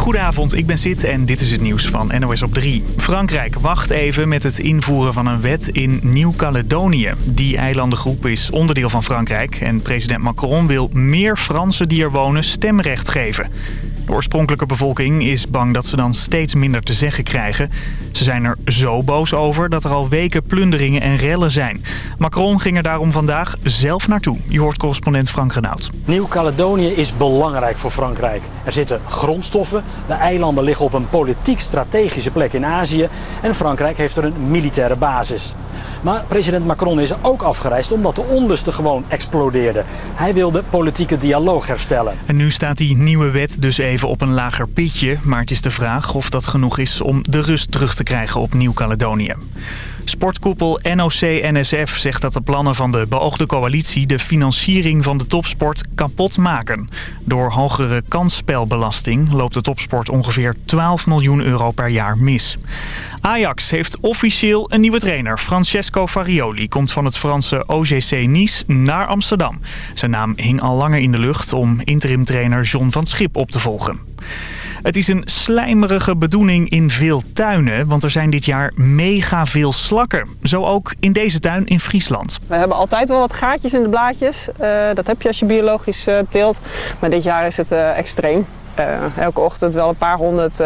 Goedenavond, ik ben Sid en dit is het nieuws van NOS op 3. Frankrijk wacht even met het invoeren van een wet in Nieuw-Caledonië. Die eilandengroep is onderdeel van Frankrijk en president Macron wil meer Fransen die er wonen stemrecht geven. De oorspronkelijke bevolking is bang dat ze dan steeds minder te zeggen krijgen. Ze zijn er zo boos over dat er al weken plunderingen en rellen zijn. Macron ging er daarom vandaag zelf naartoe. Je hoort correspondent Frank Renaud. Nieuw-Caledonië is belangrijk voor Frankrijk. Er zitten grondstoffen, de eilanden liggen op een politiek strategische plek in Azië... en Frankrijk heeft er een militaire basis. Maar president Macron is ook afgereisd omdat de onlusten gewoon explodeerden. Hij wil de politieke dialoog herstellen. En nu staat die nieuwe wet dus even op een lager pitje. Maar het is de vraag of dat genoeg is om de rust terug te krijgen op Nieuw-Caledonië. Sportkoepel NOC-NSF zegt dat de plannen van de beoogde coalitie de financiering van de topsport kapot maken. Door hogere kansspelbelasting loopt de topsport ongeveer 12 miljoen euro per jaar mis. Ajax heeft officieel een nieuwe trainer. Francesco Farioli komt van het Franse OGC Nice naar Amsterdam. Zijn naam hing al langer in de lucht om interimtrainer John van Schip op te volgen. Het is een slijmerige bedoeling in veel tuinen, want er zijn dit jaar mega veel slakken. Zo ook in deze tuin in Friesland. We hebben altijd wel wat gaatjes in de blaadjes. Uh, dat heb je als je biologisch uh, teelt. Maar dit jaar is het uh, extreem. elke ochtend wel een paar honderd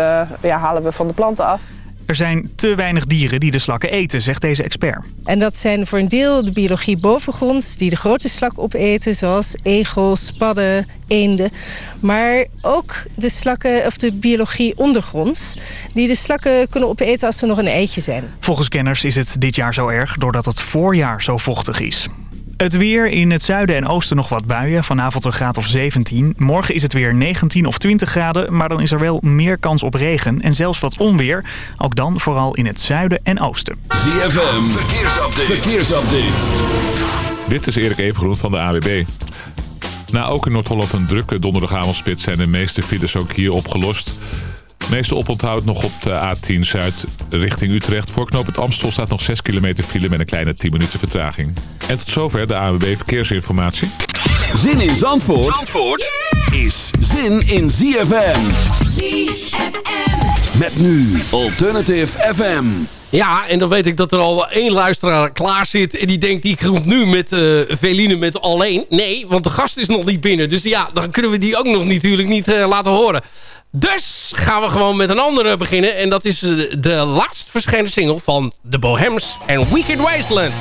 ja, halen we van de planten af. Er zijn te weinig dieren die de slakken eten, zegt deze expert. En dat zijn voor een deel de biologie bovengronds... die de grote slak opeten, zoals egels, padden, eenden. Maar ook de slakken, of de biologie ondergronds... die de slakken kunnen opeten als ze nog een eitje zijn. Volgens kenners is het dit jaar zo erg doordat het voorjaar zo vochtig is. Het weer in het zuiden en oosten nog wat buien. Vanavond een graad of 17. Morgen is het weer 19 of 20 graden. Maar dan is er wel meer kans op regen en zelfs wat onweer. Ook dan vooral in het zuiden en oosten. ZFM, verkeersupdate. verkeersupdate. Dit is Erik Evengroen van de AWB. Na ook in Noord-Holland een drukke donderdagavondspit zijn de meeste files ook hier opgelost. Meeste oponthoud nog op de A10 Zuid richting Utrecht. Voor knoop het Amstel staat nog 6 kilometer file met een kleine 10 minuten vertraging. En tot zover de ANWB Verkeersinformatie. Zin in Zandvoort, Zandvoort is zin in ZFM. ZFM. Met nu Alternative FM. Ja, en dan weet ik dat er al één luisteraar klaar zit... en die denkt, die komt nu met uh, Veline met alleen. Nee, want de gast is nog niet binnen. Dus ja, dan kunnen we die ook nog natuurlijk niet uh, laten horen. Dus gaan we gewoon met een andere beginnen. En dat is de laatst verschenen single van The Bohems en Wicked Wasteland.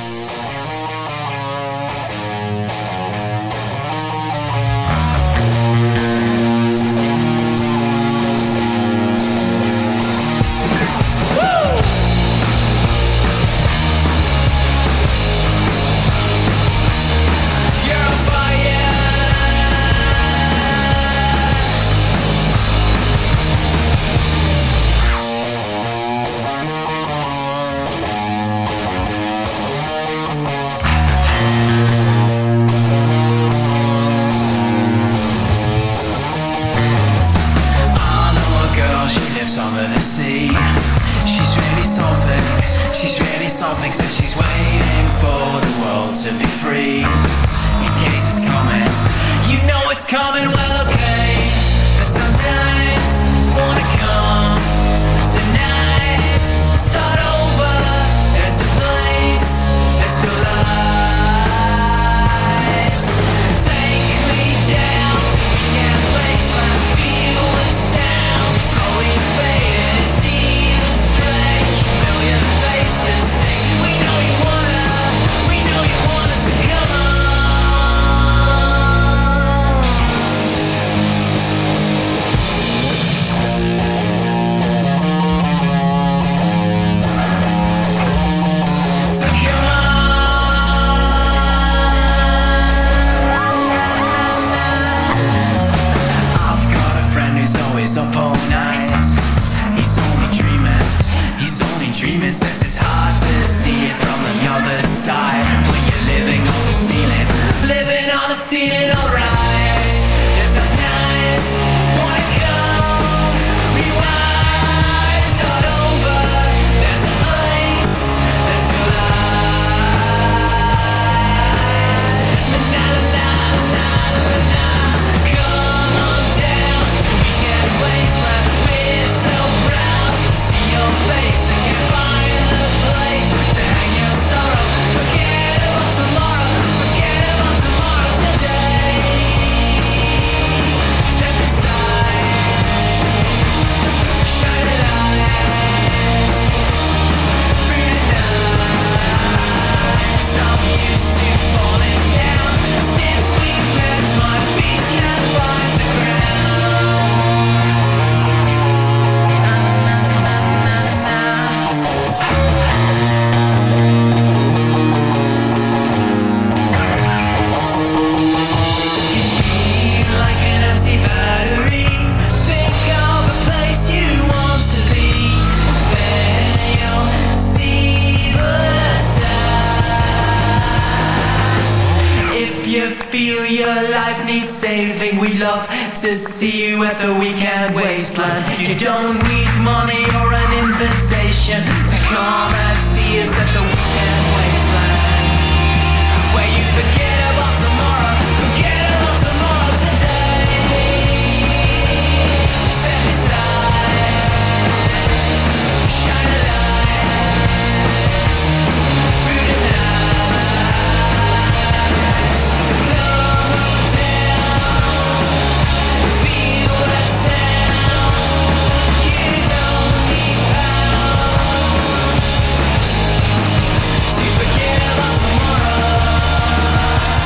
To see you at the weekend wasteland. You don't need money or an invitation to come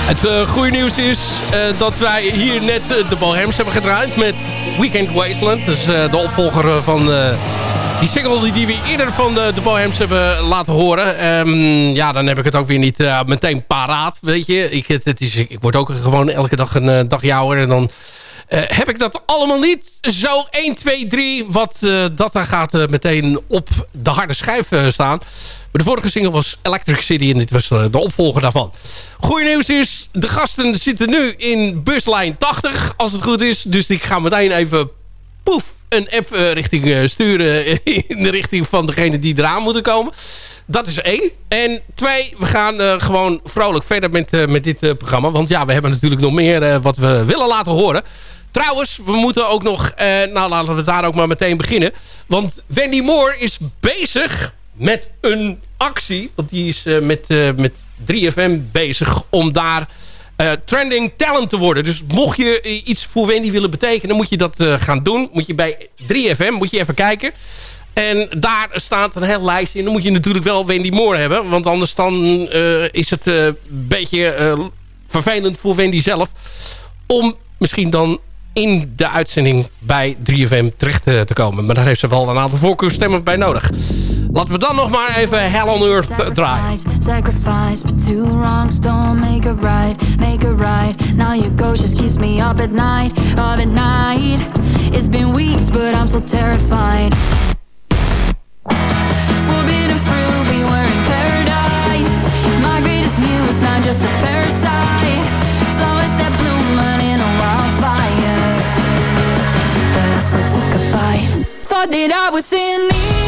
Het uh, goede nieuws is uh, dat wij hier net uh, de Bohems hebben gedraaid met Weekend Wasteland. Dus de opvolger van die single die, we eerder van de, Bohems hebben laten horen. Um, ja, dan heb ik het ook weer niet meteen paraat, weet je. Ik, het, is, ik word ook gewoon elke dag een dag jouwer en dan... heb ik dat allemaal niet zo 1, 2, 3... wat dat dan gaat meteen op de harde schijf staan. Maar de vorige single was Electric City en dit was de opvolger daarvan. Goeie nieuws is, de gasten zitten nu in buslijn 80, als het goed is. Dus ik ga meteen even, poef, een app richting sturen in de richting van degene die eraan moeten komen. Dat is één. En twee, we gaan gewoon vrolijk verder met, met dit programma. Want ja, we hebben natuurlijk nog meer wat we willen laten horen. Trouwens, we moeten ook nog... nou, laten we daar ook maar meteen beginnen. Want Wendy Moore is bezig met een actie. Want die is uh, met, uh, met 3FM bezig om daar uh, trending talent te worden. Dus mocht je iets voor Wendy willen betekenen, moet je dat gaan doen. Moet je bij 3FM, moet je even kijken. En daar staat een heel lijstje. En dan moet je natuurlijk wel Wendy Moore hebben. Want anders dan is het een beetje vervelend voor Wendy zelf. Om misschien dan in de uitzending bij 3FM terecht te komen. Maar daar heeft ze wel een aantal voorkeurstemmen bij nodig. Laten we dan nog maar even Hell on Earth draaien. Sacrifice, but two wrongs don't make it right, make it right. Now your ghost just keeps me up at night, up at night. It's been weeks, but I'm still terrified. Forbidden fruit, we were in paradise. My greatest muse, not just a parasite. Flowers that bloom in a wildfire. But I still took a bite. Thought that I was in Eden.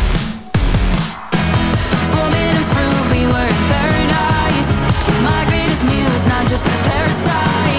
just a parasite.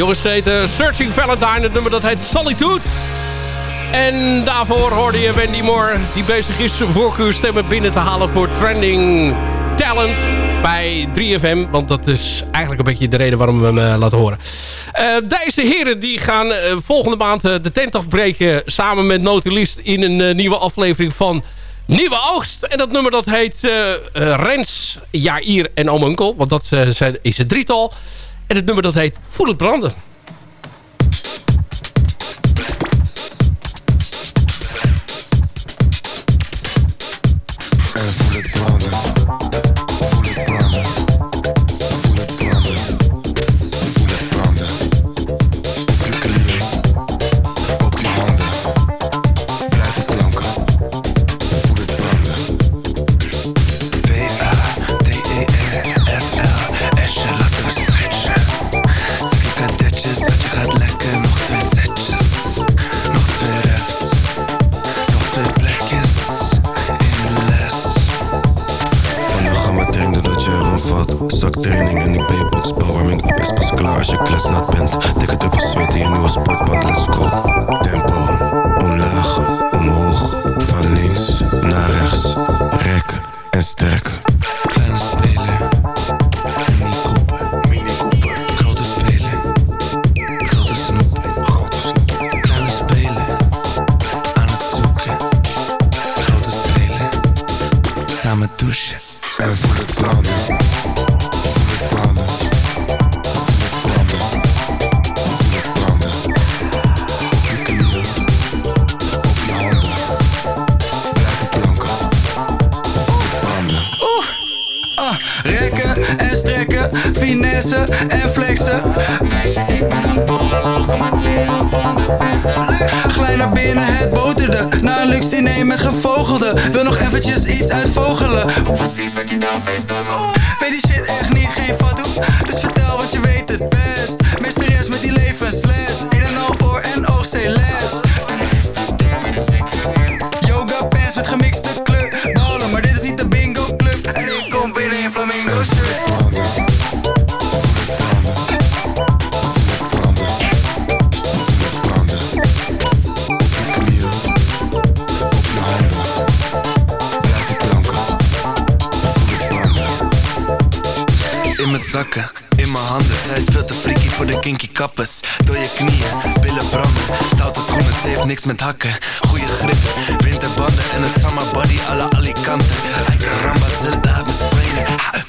Jongens, het heet eh, Searching Valentine. Het nummer dat heet Solitude. En daarvoor hoorde je Wendy Moore... die bezig is voorkeurstemmen binnen te halen voor Trending Talent bij 3FM. Want dat is eigenlijk een beetje de reden waarom we hem eh, laten horen. Uh, deze heren die gaan volgende maand de tent afbreken... samen met Notulist in een nieuwe aflevering van... Nieuwe Oogst. En dat nummer dat heet Rens, Jair en Oom Unkel. Want dat is het drietal. En het nummer dat heet Voel het branden.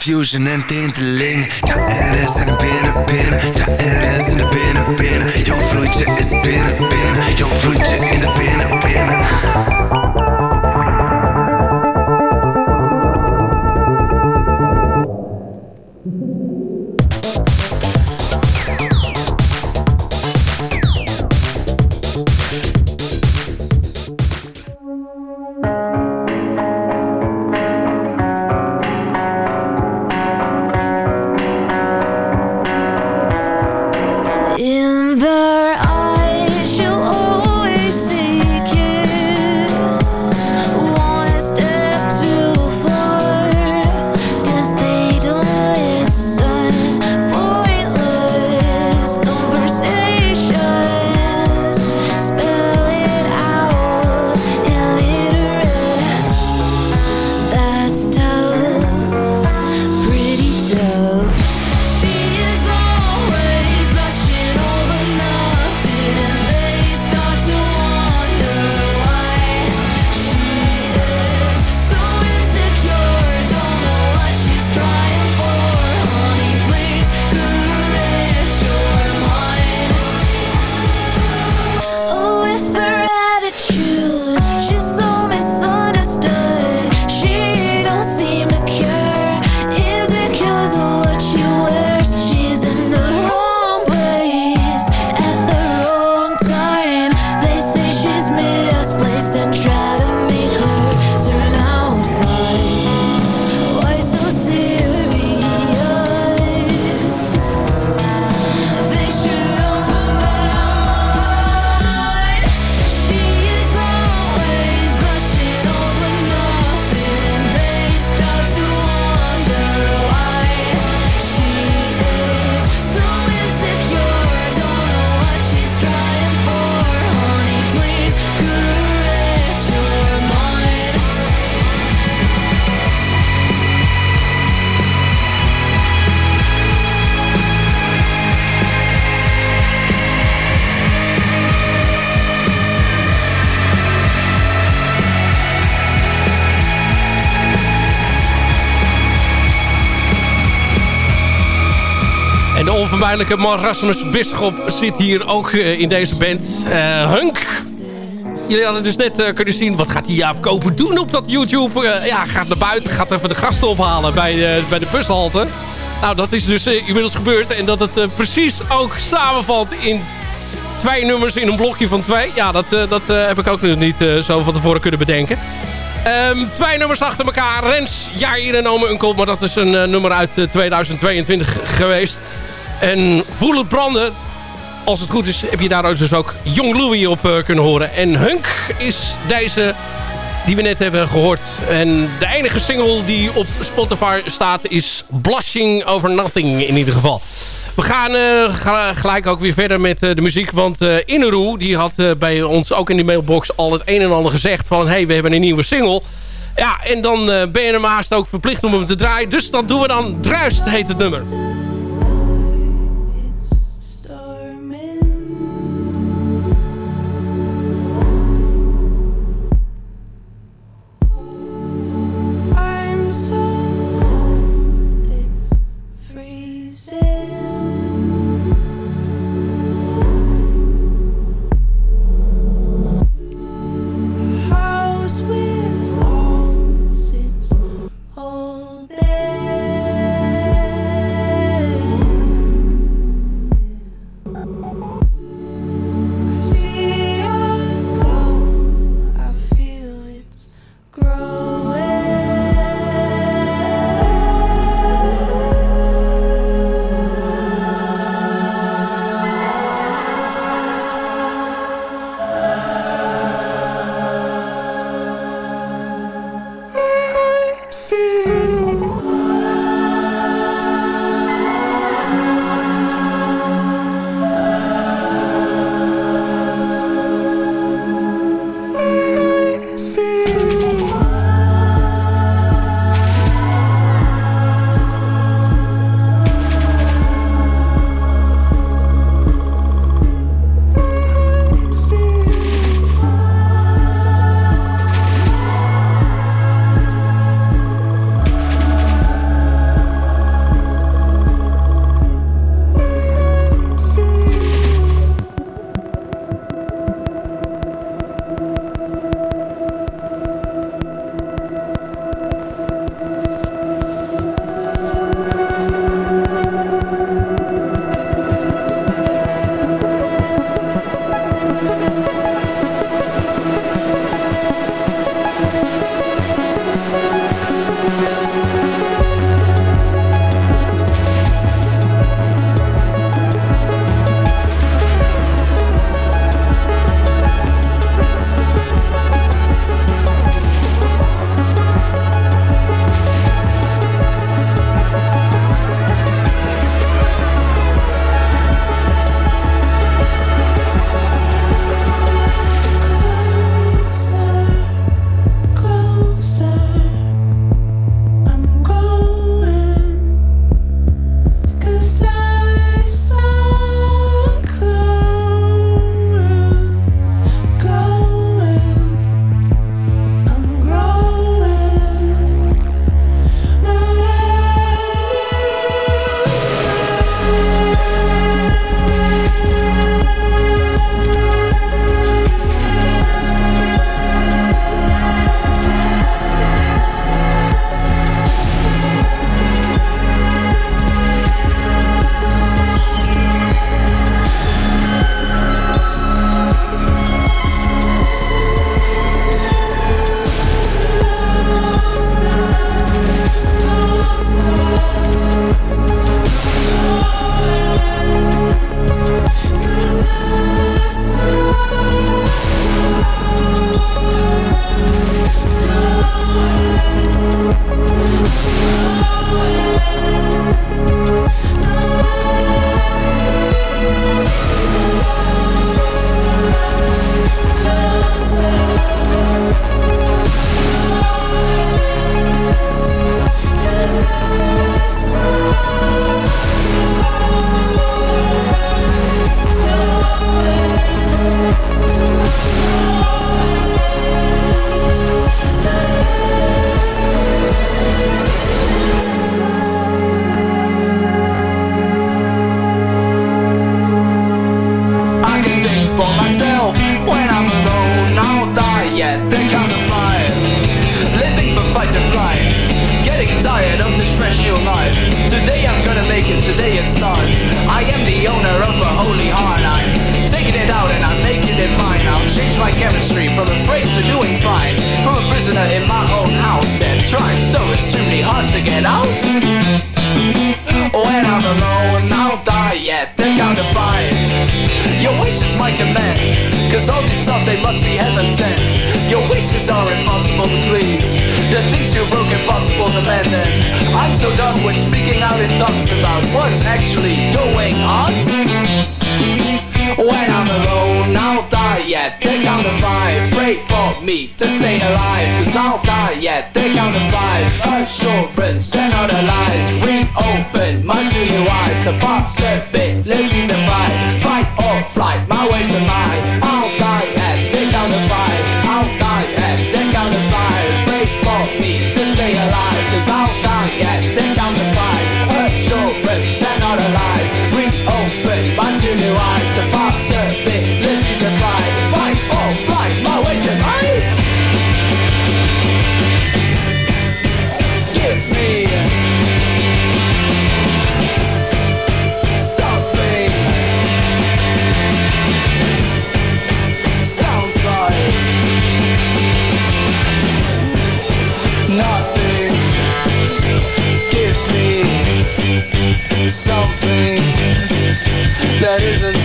Fusion en tinteling. Ja, er is in de binnen, binnen. Ja, er is in de binnen, binnen. Jong vloedje is binnen, binnen. Jong vloedje in de binnen, binnen. Onvermijdelijke Rasmus Bisschop zit hier ook eh, in deze band. Eh, Hunk. Jullie hadden dus net eh, kunnen zien, wat gaat die Jaap Koper doen op dat YouTube? Ja, gaat naar buiten, gaat even de gasten ophalen bij, bij de bushalte. Nou, dat is dus inmiddels gebeurd. En dat het precies ook samenvalt in twee nummers in een blokje van twee. Ja, dat, dat heb ik ook nog niet zo van tevoren kunnen bedenken. Ehm, twee nummers achter elkaar. Rens, Jair en Ome Unkel. Maar dat is een nummer uit eh, 2022 geweest. En Voel het branden. Als het goed is, heb je daar dus ook Young Louis op eh, kunnen horen. En Hunk is deze die we net hebben gehoord. En de enige single die op Spotify staat is Blushing Over Nothing in ieder geval. We gaan eh, gelijk ook weer verder met eh, de muziek. Want uh, die had bij ons ook in die mailbox al het een en ander gezegd. Van hey, we hebben een nieuwe single. Ja, en dan ben je er haast ook verplicht om hem te draaien. Dus dat doen we dan. Druist heet het nummer.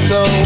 So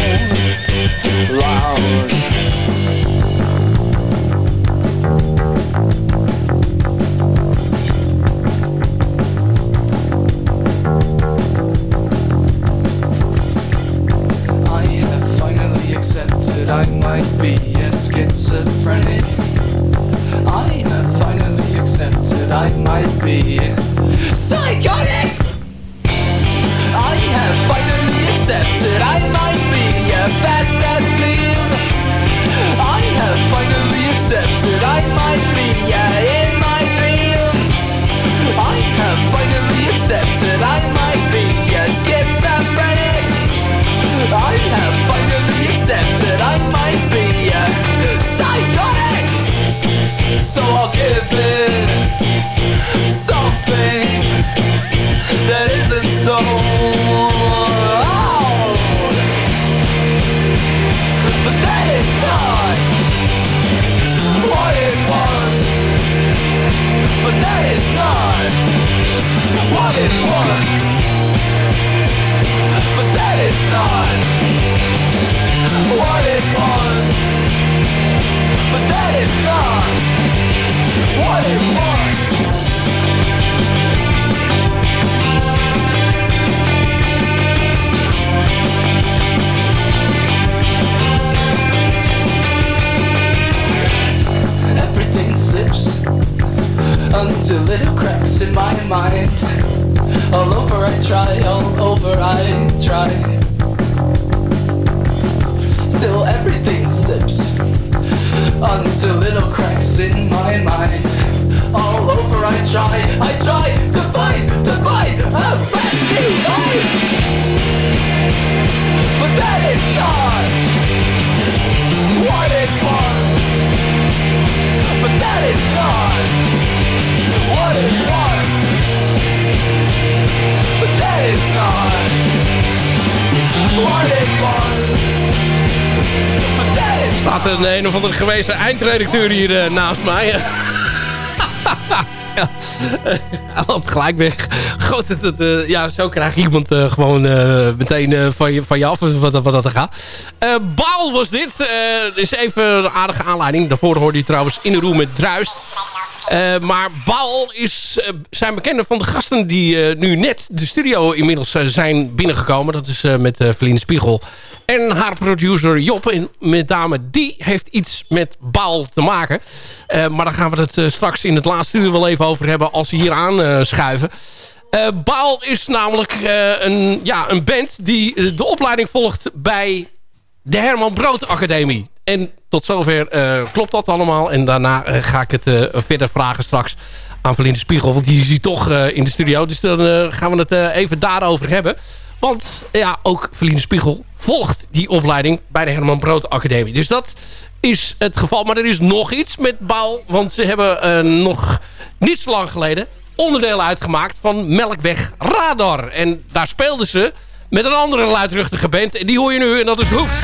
een een of andere gewezen eindredacteur hier eh, naast mij. hij loopt gelijk weg. Goed, dat, eh, ja, zo krijg iemand eh, gewoon eh, meteen eh, van, je, van je af wat, wat dat er gaat. Eh Baal was dit. Eh, is even een aardige aanleiding. Daarvoor hoorde je trouwens in de room met Druist. Eh, maar Baal is, eh, zijn bekende van de gasten die eh, nu net de studio inmiddels zijn binnengekomen. Dat is met Verline Spiegel en haar producer Job. En met name die heeft iets met Baal te maken. Maar daar gaan we het straks in het laatste uur wel even over hebben als ze hier aan schuiven. Eh Baal is namelijk een, ja, een band die de opleiding volgt bij de Herman Brood Academie. En tot zover eh, klopt dat allemaal. En daarna eh, ga ik het eh, verder vragen straks aan Verlinde Spiegel. Want die is hier toch in de studio. Dus dan gaan we het even daarover hebben. Want ja, ook Verlinde Spiegel volgt die opleiding bij de Herman Brood Academie. Dus dat is het geval. Maar er is nog iets met Baal. Want ze hebben nog niet zo lang geleden onderdeel uitgemaakt van Melkweg Radar. En daar speelden ze met een andere luidruchtige band. En die hoor je nu en dat is Hoefs.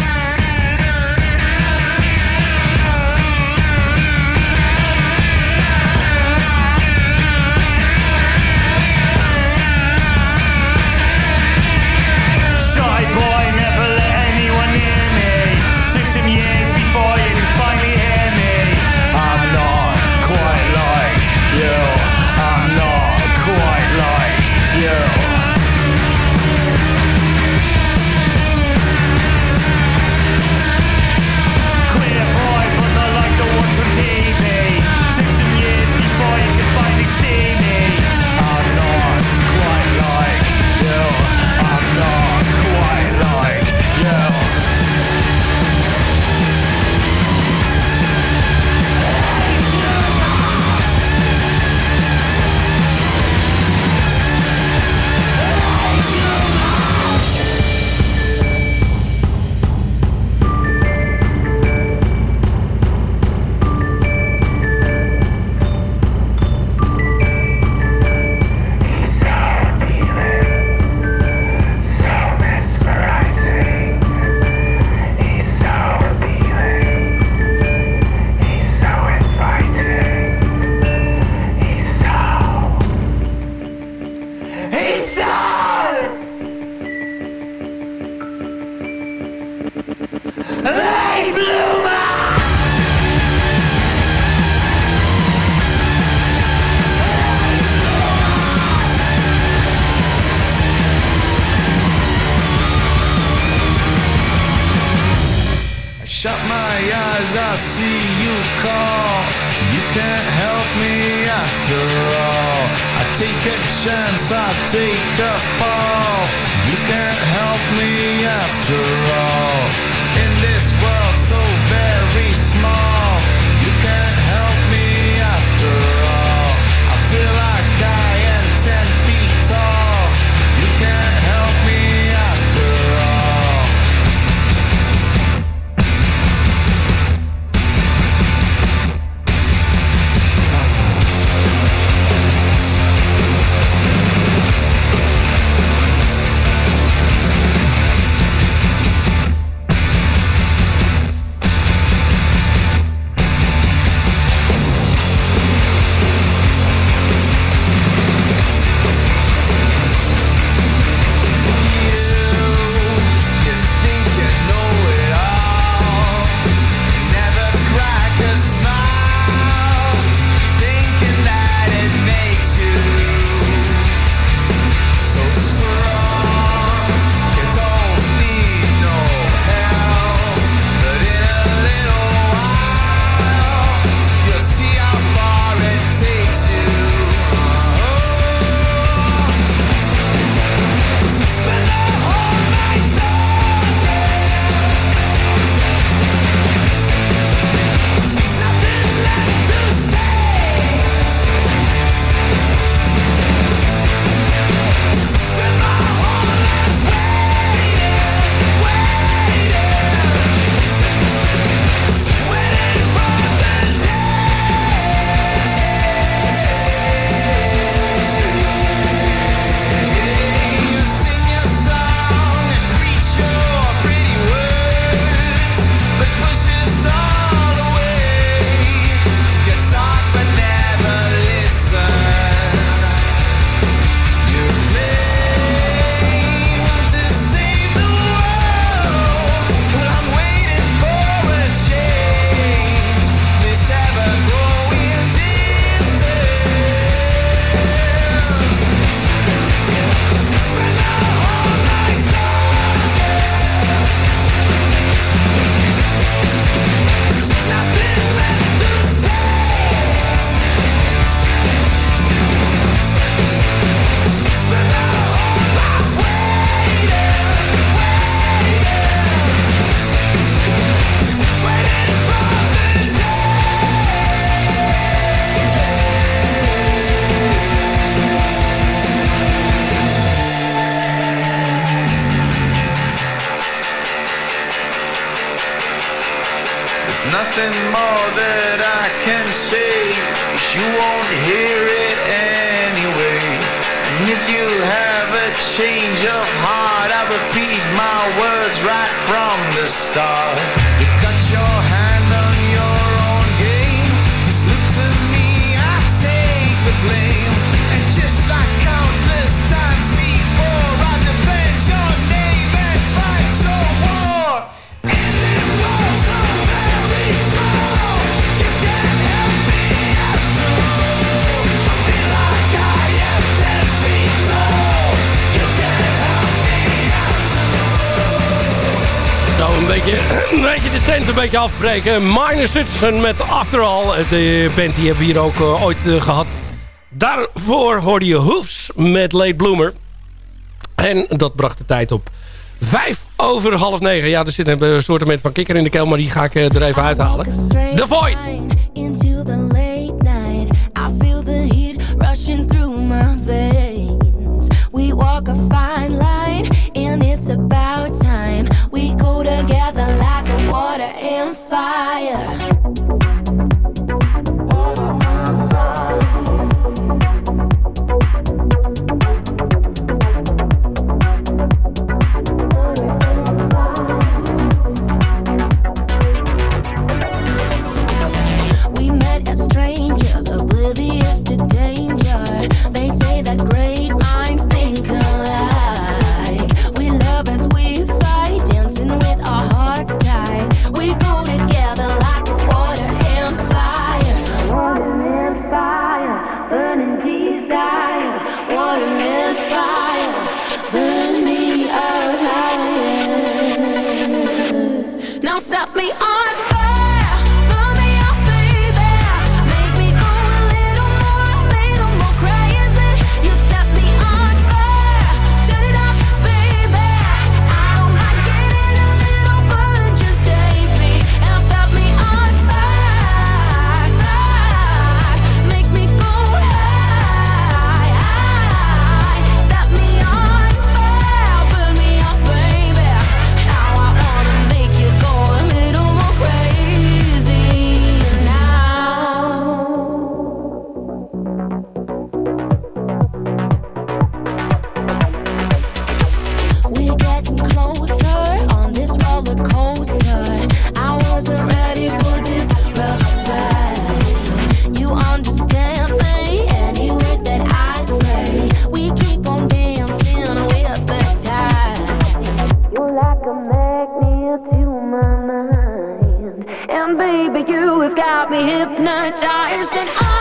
beetje afbreken. Minor Citizen met After All. De eh, band hebben we hier ook eh, ooit eh, gehad. Daarvoor hoorde je Hoofs met Late Bloomer. En dat bracht de tijd op vijf over half negen. Ja, er zit een soort van kikker in de keel, maar die ga ik er even uithalen. The Void. Got me hypnotized and on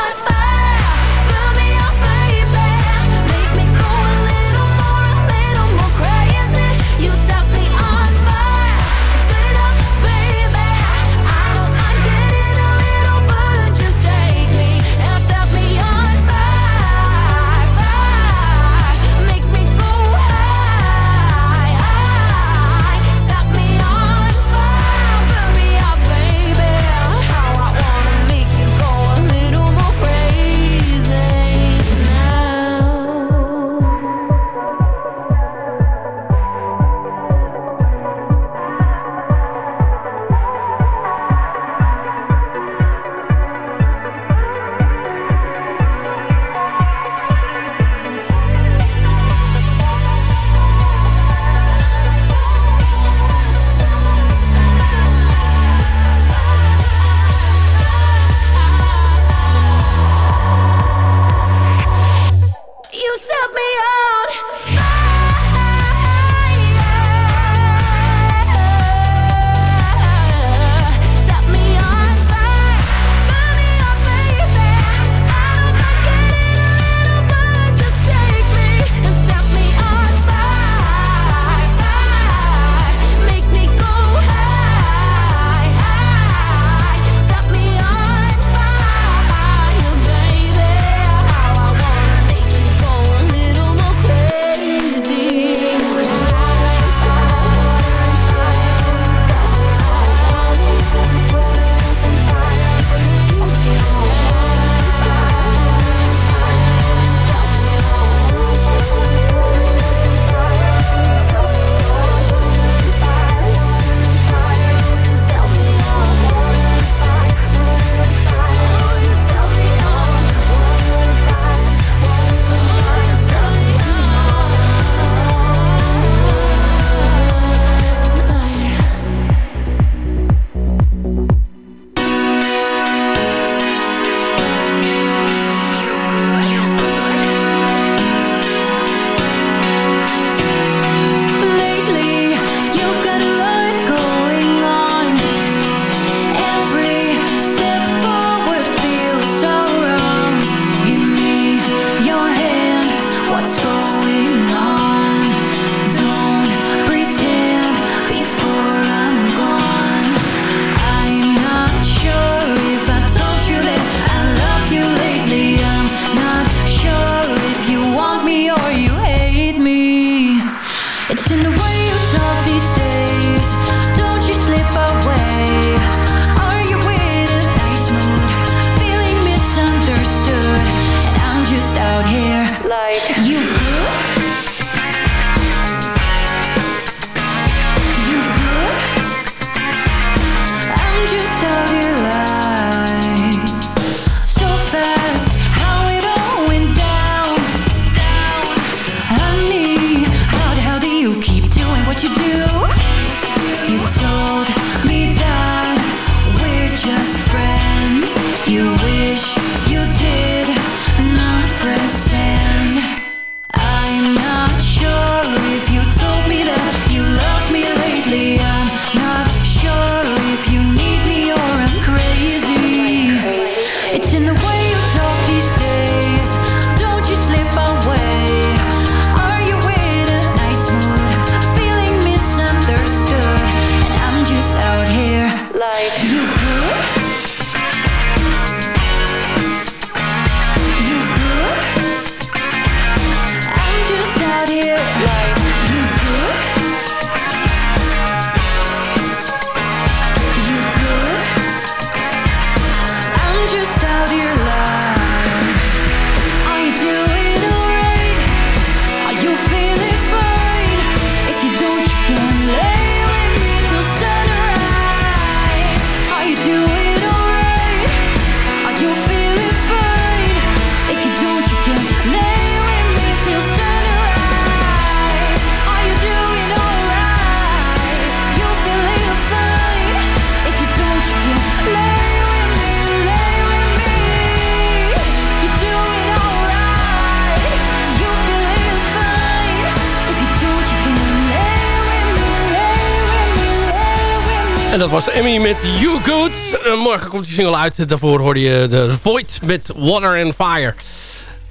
was Emmy met You Good. Morgen komt die single uit. Daarvoor hoorde je de Void met Water and Fire.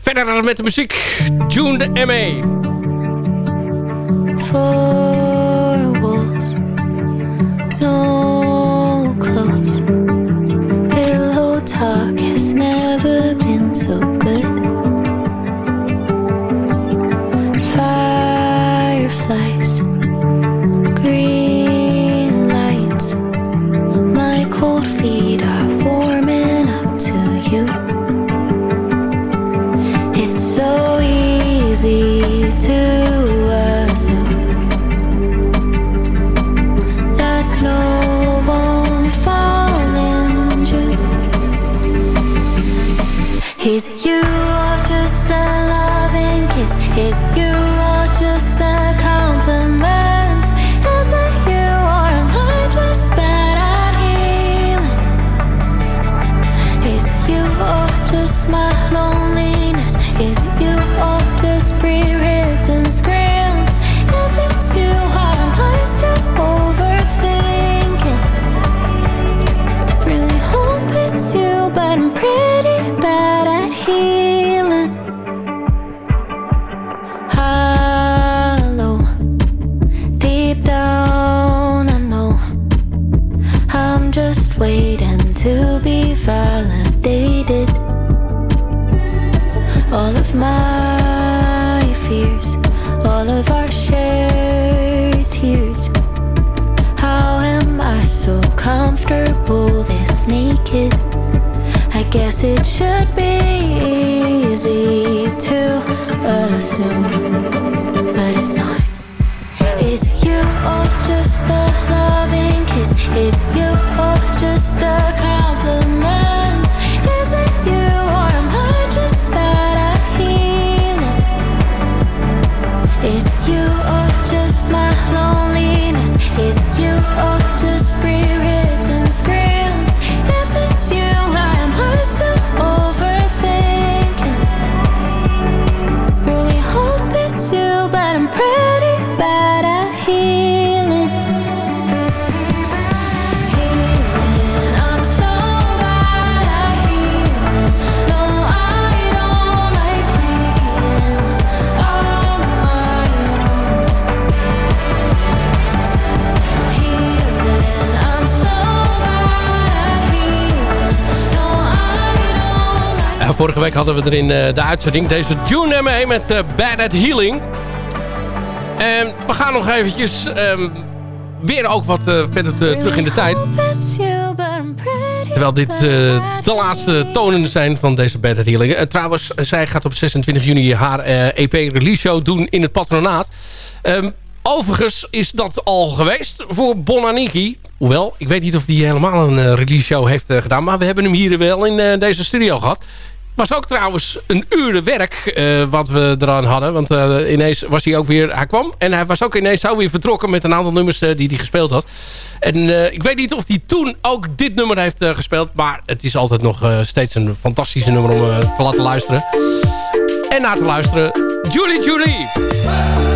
Verder met de muziek. June de M.A. Is week hadden we er in eh, de uitzending deze June mee met eh, Bad at Healing. En we gaan nog eventjes ehm, weer ook wat eh, verder te- terug in de tijd. Terwijl dit de laatste tonen zijn van deze Bad at Healing. Eh, trouwens, zij gaat op 26 juni haar EP-release show doen in het patronaat. Ehm, overigens is dat al geweest voor Bonaniki. Hoewel, ik weet niet of die helemaal een release show heeft gedaan. Maar we hebben hem hier wel in deze studio gehad. Was ook trouwens een uur werk eh, wat we eraan hadden. Want eh, ineens was hij ook weer... Hij kwam en hij was ook ineens zo weer vertrokken... met een aantal nummers eh, die hij gespeeld had. En ik weet niet of hij toen ook dit nummer heeft gespeeld. Maar het is altijd nog steeds een fantastische nummer om te laten luisteren. En naar te luisteren. Julie Julie.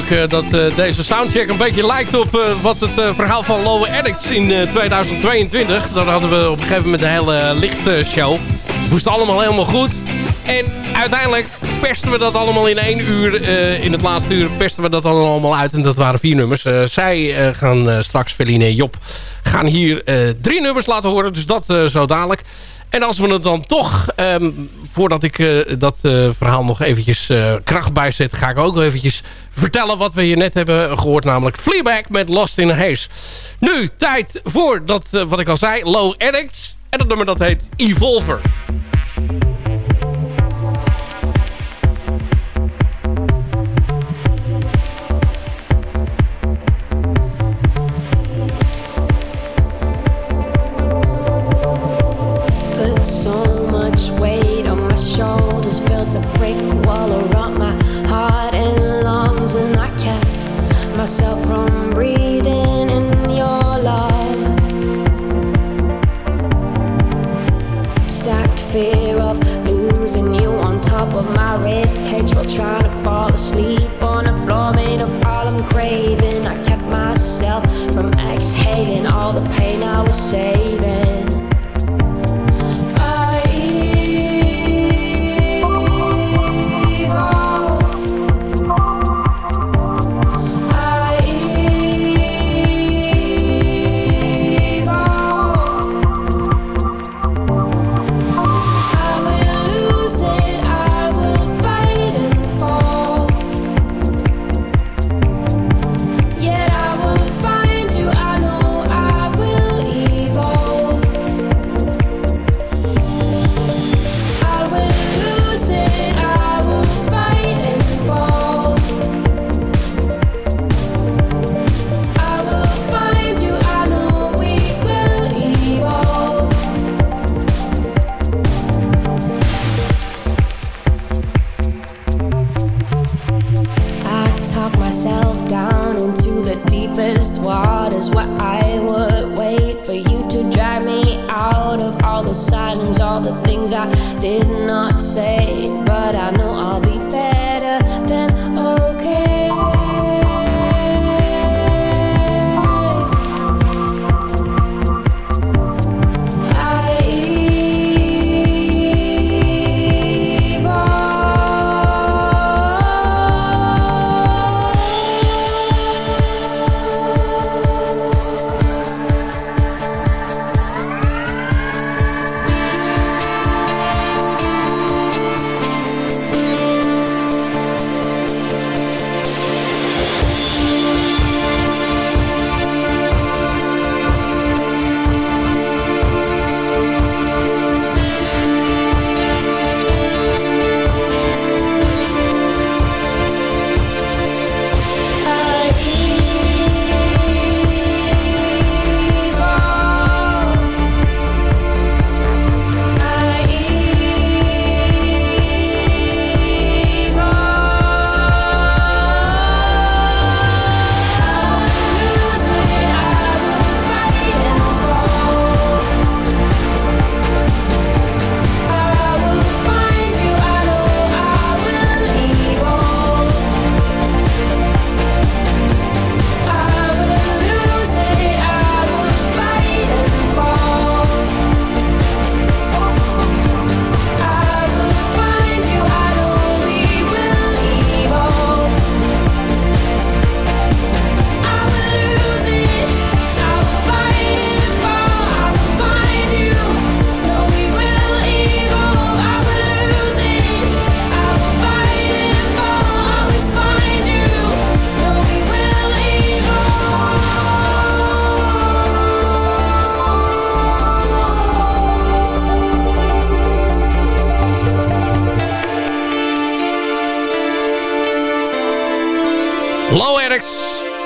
leuk eh, dat eh, deze soundcheck een beetje lijkt op eh, wat het verhaal van Lowe Addicts in 2022. Daar hadden we op een gegeven moment een hele lichtshow. Het moest allemaal helemaal goed. En uiteindelijk persten we dat allemaal in één uur. In het laatste uur persten we dat allemaal uit. En dat waren vier nummers. Zij gaan straks, Feline en Job, gaan hier drie nummers laten horen. Dus dat zo dadelijk. En als we het dan toch, ehm, voordat ik eh, dat eh, verhaal nog eventjes eh, kracht bijzet... ga ik ook eventjes vertellen wat we hier net hebben gehoord. Namelijk Fleabag met Lost in Haze. Nu, tijd voor dat, wat ik al zei, Low Addicts. En dat nummer dat heet Evolver.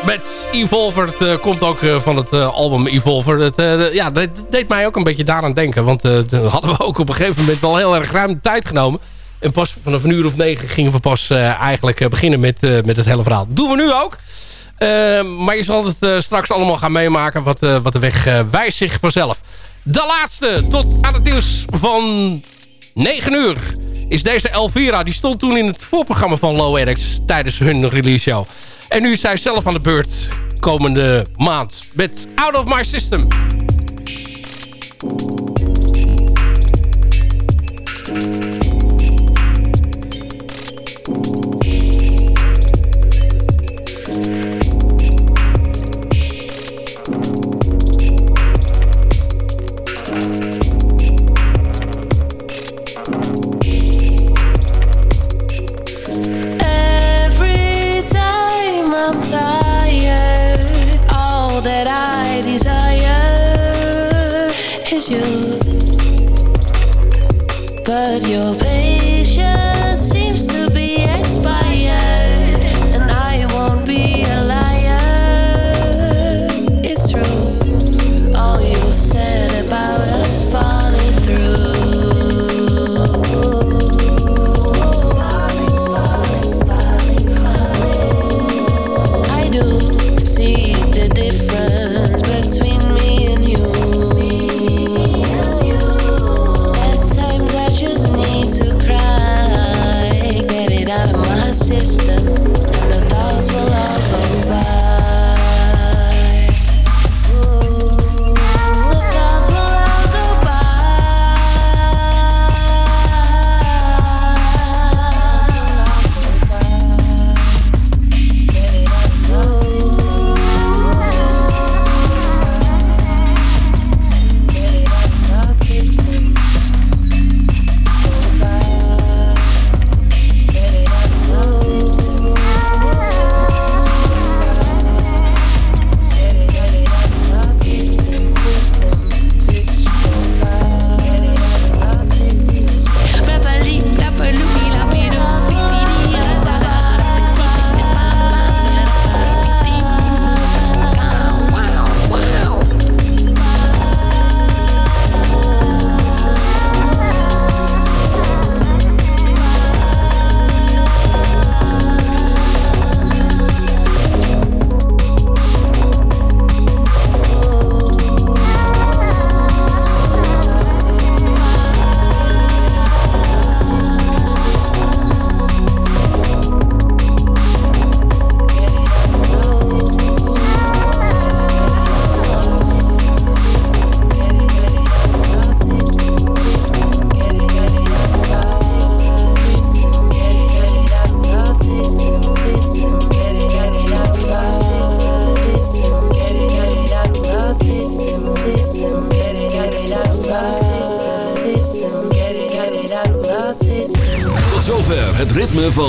Met Evolver. Het eh, komt ook eh, van het eh, album Evolver. Het, ja, dat deed mij ook een beetje daaraan denken. Want toen hadden we ook op een gegeven moment wel heel erg ruim tijd genomen. En pas vanaf een uur of negen gingen we pas eigenlijk beginnen met, met het hele verhaal. Doen we nu ook. Eh, maar je zal het straks allemaal gaan meemaken. Wat, wat de weg wijst zich vanzelf. De laatste tot aan het nieuws van 9 uur is deze Elvira. Die stond toen in het voorprogramma van Low Eric's tijdens hun release show. En nu is zij zelf aan de beurt komende maand met Out of My System. your